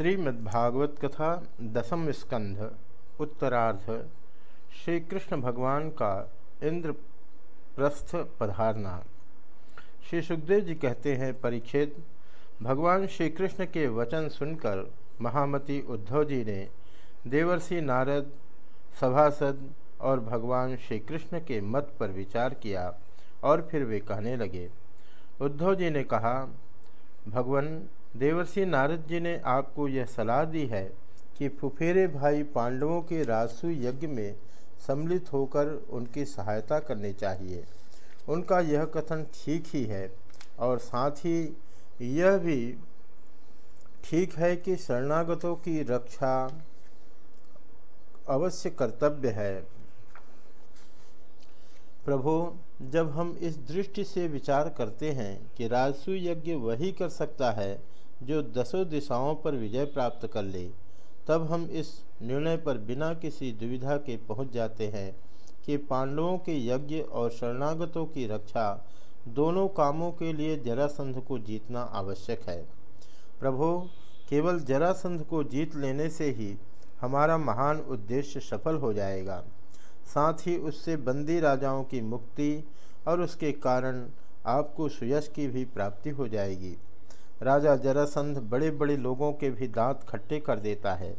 श्रीमद्भागवत कथा दसम स्कंध, उत्तरार्ध। श्री कृष्ण भगवान का इंद्रप्रस्थ पधारना। श्री सुखदेव जी कहते हैं परीक्षित भगवान श्री कृष्ण के वचन सुनकर महामती उद्धव जी ने देवर्षि नारद, सभासद और भगवान श्री कृष्ण के मत पर विचार किया और फिर वे कहने लगे। उद्धव जी ने कहा, भगवान देवर्षि नारद जी ने आपको यह सलाह दी है कि फुफेरे भाई पांडवों के राजसु यज्ञ में सम्मिलित होकर उनकी सहायता करनी चाहिए। उनका यह कथन ठीक ही है और साथ ही यह भी ठीक है कि शरणागतों की रक्षा अवश्य कर्तव्य है। प्रभु, जब हम इस दृष्टि से विचार करते हैं कि राजसु यज्ञ वही कर सकता है जो दसों दिशाओं पर विजय प्राप्त कर ले, तब हम इस निर्णय पर बिना किसी दुविधा के पहुँच जाते हैं कि पांडवों के यज्ञ और शरणागतों की रक्षा दोनों कामों के लिए जरासंध को जीतना आवश्यक है। प्रभो, केवल जरासंध को जीत लेने से ही हमारा महान उद्देश्य सफल हो जाएगा। साथ ही उससे बंदी राजाओं की मुक्ति और उसके कारण आपको सुयश की भी प्राप्ति हो जाएगी। राजा जरासंध बड़े बड़े लोगों के भी दांत खट्टे कर देता है,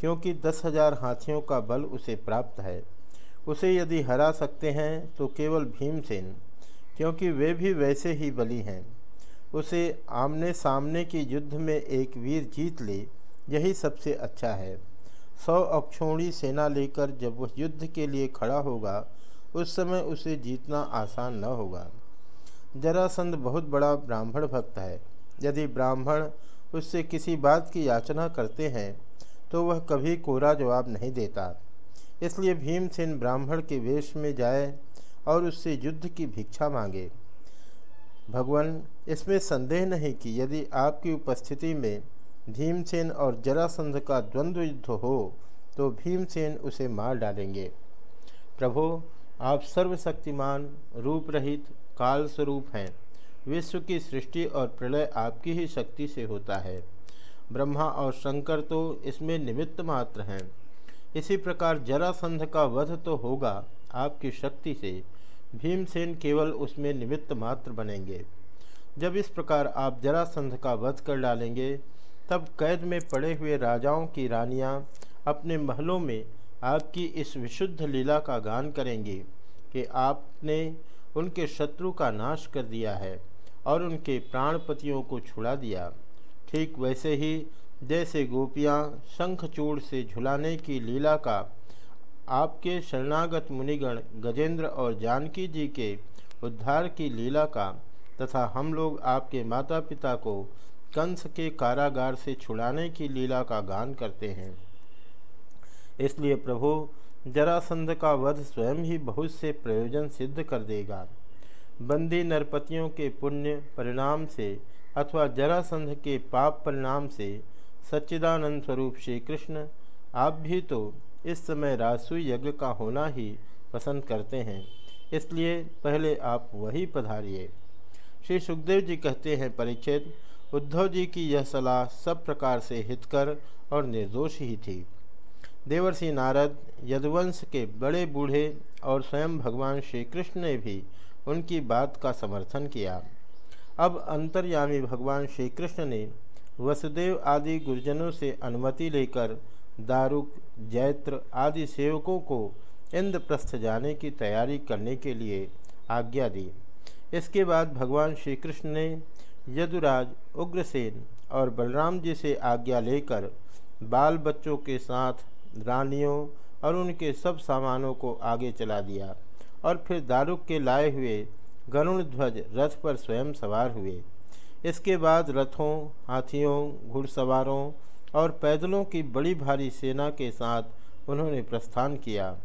क्योंकि दस हज़ार हाथियों का बल उसे प्राप्त है। उसे यदि हरा सकते हैं तो केवल भीमसेन, क्योंकि वे भी वैसे ही बली हैं। उसे आमने सामने के युद्ध में एक वीर जीत ले, यही सबसे अच्छा है। सौ अक्षोणी सेना लेकर जब वह युद्ध के लिए खड़ा होगा, उस समय उसे जीतना आसान न होगा। जरासंध बहुत बड़ा ब्राह्मण भक्त है। यदि ब्राह्मण उससे किसी बात की याचना करते हैं तो वह कभी कोरा जवाब नहीं देता। इसलिए भीमसेन ब्राह्मण के वेश में जाए और उससे युद्ध की भिक्षा मांगे। भगवान, इसमें संदेह नहीं कि यदि आपकी उपस्थिति में भीमसेन और जरासंध का द्वंद्व युद्ध हो तो भीमसेन उसे मार डालेंगे। प्रभो, आप सर्वशक्तिमान, रूप रहित काल स्वरूप हैं। विश्व की सृष्टि और प्रलय आपकी ही शक्ति से होता है। ब्रह्मा और शंकर तो इसमें निमित्त मात्र हैं। इसी प्रकार जरासंध का वध तो होगा आपकी शक्ति से। भीमसेन केवल उसमें निमित्त मात्र बनेंगे। जब इस प्रकार आप जरासंध का वध कर डालेंगे, तब कैद में पड़े हुए राजाओं की रानियाँ अपने महलों में आपकी इस विशुद्ध लीला का गान करेंगी कि आपने उनके शत्रु का नाश कर दिया है। और उनके प्राणपतियों को छुड़ा दिया। ठीक वैसे ही जैसे गोपियाँ शंखचूड़ से झुलाने की लीला का आपके शरणागत मुनिगण गजेंद्र और जानकी जी के उद्धार की लीला का तथा हम लोग आपके माता पिता को कंस के कारागार से छुड़ाने की लीला का गान करते हैं। इसलिए प्रभु, जरासंध का वध स्वयं ही बहुत से प्रयोजन सिद्ध कर देगा। बंदी नरपतियों के पुण्य परिणाम से अथवा जरासंध के पाप परिणाम से सच्चिदानंद स्वरूप श्री कृष्ण आप भी तो इस समय राजसु यज्ञ का होना ही पसंद करते हैं। इसलिए पहले आप वही पधारिए। श्री सुखदेव जी कहते हैं परीक्षित उद्धव जी की यह सलाह सब प्रकार से हितकर और निर्दोष ही थी। देवर्षि नारद, यदुवंश के बड़े बूढ़े और स्वयं भगवान श्री कृष्ण ने भी उनकी बात का समर्थन किया। अब अंतर्यामी भगवान श्री कृष्ण ने वसुदेव आदि गुरुजनों से अनुमति लेकर दारुक, जैत्र आदि सेवकों को इंद्रप्रस्थ जाने की तैयारी करने के लिए आज्ञा दी। इसके बाद भगवान श्री कृष्ण ने यदुराज, उग्रसेन और बलराम जी से आज्ञा लेकर बाल बच्चों के साथ रानियों और उनके सब सामानों को आगे चला दिया। और फिर दारुक के लाए हुए गरुण ध्वज रथ पर स्वयं सवार हुए। इसके बाद रथों, हाथियों, घुड़सवारों और पैदलों की बड़ी भारी सेना के साथ उन्होंने प्रस्थान किया।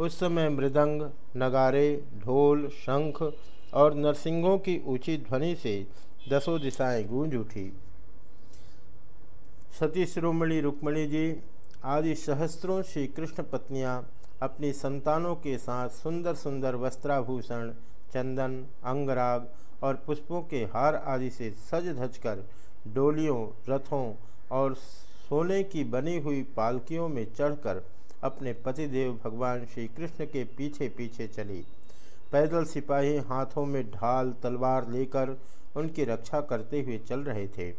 उस समय मृदंग, नगारे, ढोल, शंख और नरसिंहों की ऊँची ध्वनि से दसों दिशाएँ गूंज उठी। सती शिरोमणि रुक्मणी जी, आदि सहस्त्रों श्री कृष्ण पत्नियाँ अपनी संतानों के साथ सुंदर सुंदर वस्त्राभूषण, चंदन, अंगराग और पुष्पों के हार आदि से सज धज कर डोलियों, रथों और सोने की बनी हुई पालकियों में चढ़कर अपने पतिदेव भगवान श्री कृष्ण के पीछे पीछे चली। पैदल सिपाही हाथों में ढाल, तलवार लेकर उनकी रक्षा करते हुए चल रहे थे।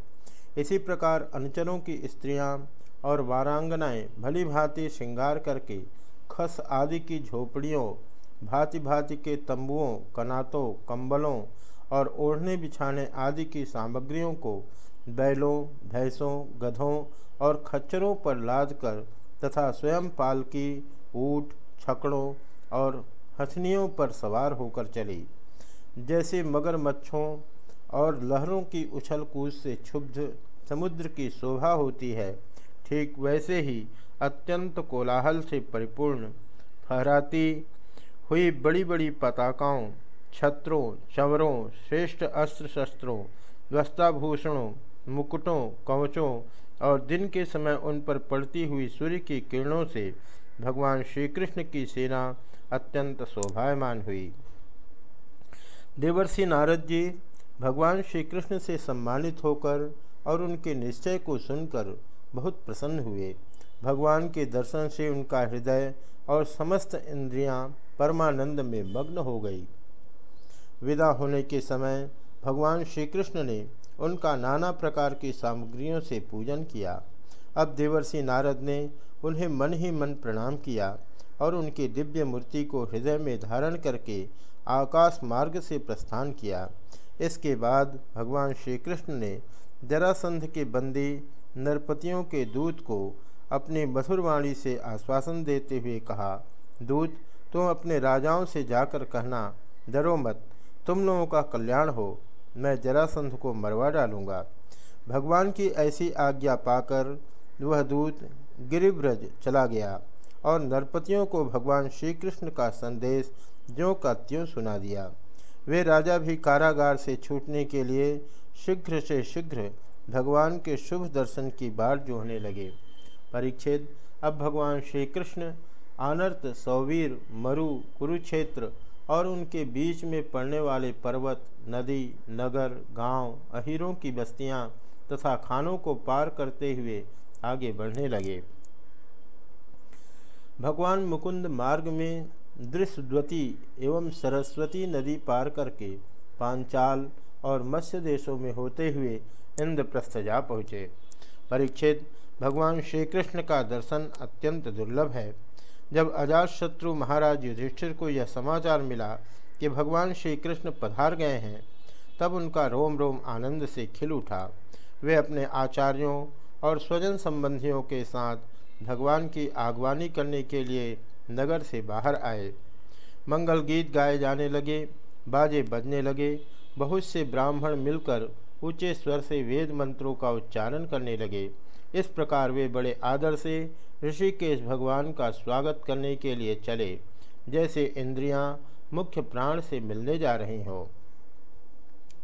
इसी प्रकार अनुचरों की स्त्रियाँ और वारांगनाएँ भली भांति श्रृंगार करके खस आदि की झोपड़ियों भांति भांति के तंबुओं, कनातों, कंबलों और ओढ़ने बिछाने आदि की सामग्रियों को बैलों, भैंसों, गधों और खच्चरों पर लाद कर तथा स्वयं पालकी ऊट, छकड़ों और हथनियों पर सवार होकर चली। जैसे मगरमच्छों और लहरों की उछल कूद से क्षुब्ध समुद्र की शोभा होती है, ठीक वैसे ही अत्यंत कोलाहल से परिपूर्ण फहराती हुई बड़ी बड़ी पताकाओं, छत्रों चवरों श्रेष्ठ अस्त्र शस्त्रों वस्ताभूषणों मुकुटों, कवचों और दिन के समय उन पर पड़ती हुई सूर्य की किरणों से भगवान श्री कृष्ण की सेना अत्यंत शोभायमान हुई। देवर्षि नारद जी भगवान श्री कृष्ण से सम्मानित होकर और उनके निश्चय को सुनकर बहुत प्रसन्न हुए। भगवान के दर्शन से उनका हृदय और समस्त इंद्रियाँ परमानंद में मग्न हो गई। विदा होने के समय भगवान श्री कृष्ण ने उनका नाना प्रकार की सामग्रियों से पूजन किया। अब देवर्षि नारद ने उन्हें मन ही मन प्रणाम किया और उनकी दिव्य मूर्ति को हृदय में धारण करके आकाश मार्ग से प्रस्थान किया। इसके बाद भगवान श्री कृष्ण ने जरासंध के बंदी नरपतियों के दूत को अपनी मधुरवाणी से आश्वासन देते हुए कहा, दूत, तुम अपने राजाओं से जाकर कहना, डरो मत, तुम लोगों का कल्याण हो, मैं जरासंध को मरवा डालूँगा। भगवान की ऐसी आज्ञा पाकर वह दूत गिरिव्रज चला गया और नरपतियों को भगवान श्री कृष्ण का संदेश ज्यों का त्यों सुना दिया। वे राजा भी कारागार से छूटने के लिए शीघ्र से शीघ्र भगवान के शुभ दर्शन की बाट जोहने लगे। परीक्षित अब भगवान श्री कृष्ण आनर्त सौवीर, मरु, कुरुक्षेत्र और उनके बीच में पड़ने वाले पर्वत, नदी, नगर, गाँव, अहिरों की बस्तियाँ तथा खानों को पार करते हुए आगे बढ़ने लगे। भगवान मुकुंद मार्ग में दृश्यवती एवं सरस्वती नदी पार करके पांचाल और मत्स्य देशों में होते हुए इंद्रप्रस्थ जा पहुँचे। परीक्षित भगवान श्री कृष्ण का दर्शन अत्यंत दुर्लभ है। जब अजात शत्रु महाराज युधिष्ठिर को यह समाचार मिला कि भगवान श्री कृष्ण पधार गए हैं, तब उनका रोम रोम आनंद से खिल उठा। वे अपने आचार्यों और स्वजन संबंधियों के साथ भगवान की आगवानी करने के लिए नगर से बाहर आए। मंगल गीत गाए जाने लगे, बाजे बजने लगे, बहुत से ब्राह्मण मिलकर ऊँचे स्वर से वेद मंत्रों का उच्चारण करने लगे। इस प्रकार वे बड़े आदर से ऋषिकेश भगवान का स्वागत करने के लिए चले, जैसे इंद्रियाँ मुख्य प्राण से मिलने जा रही हों।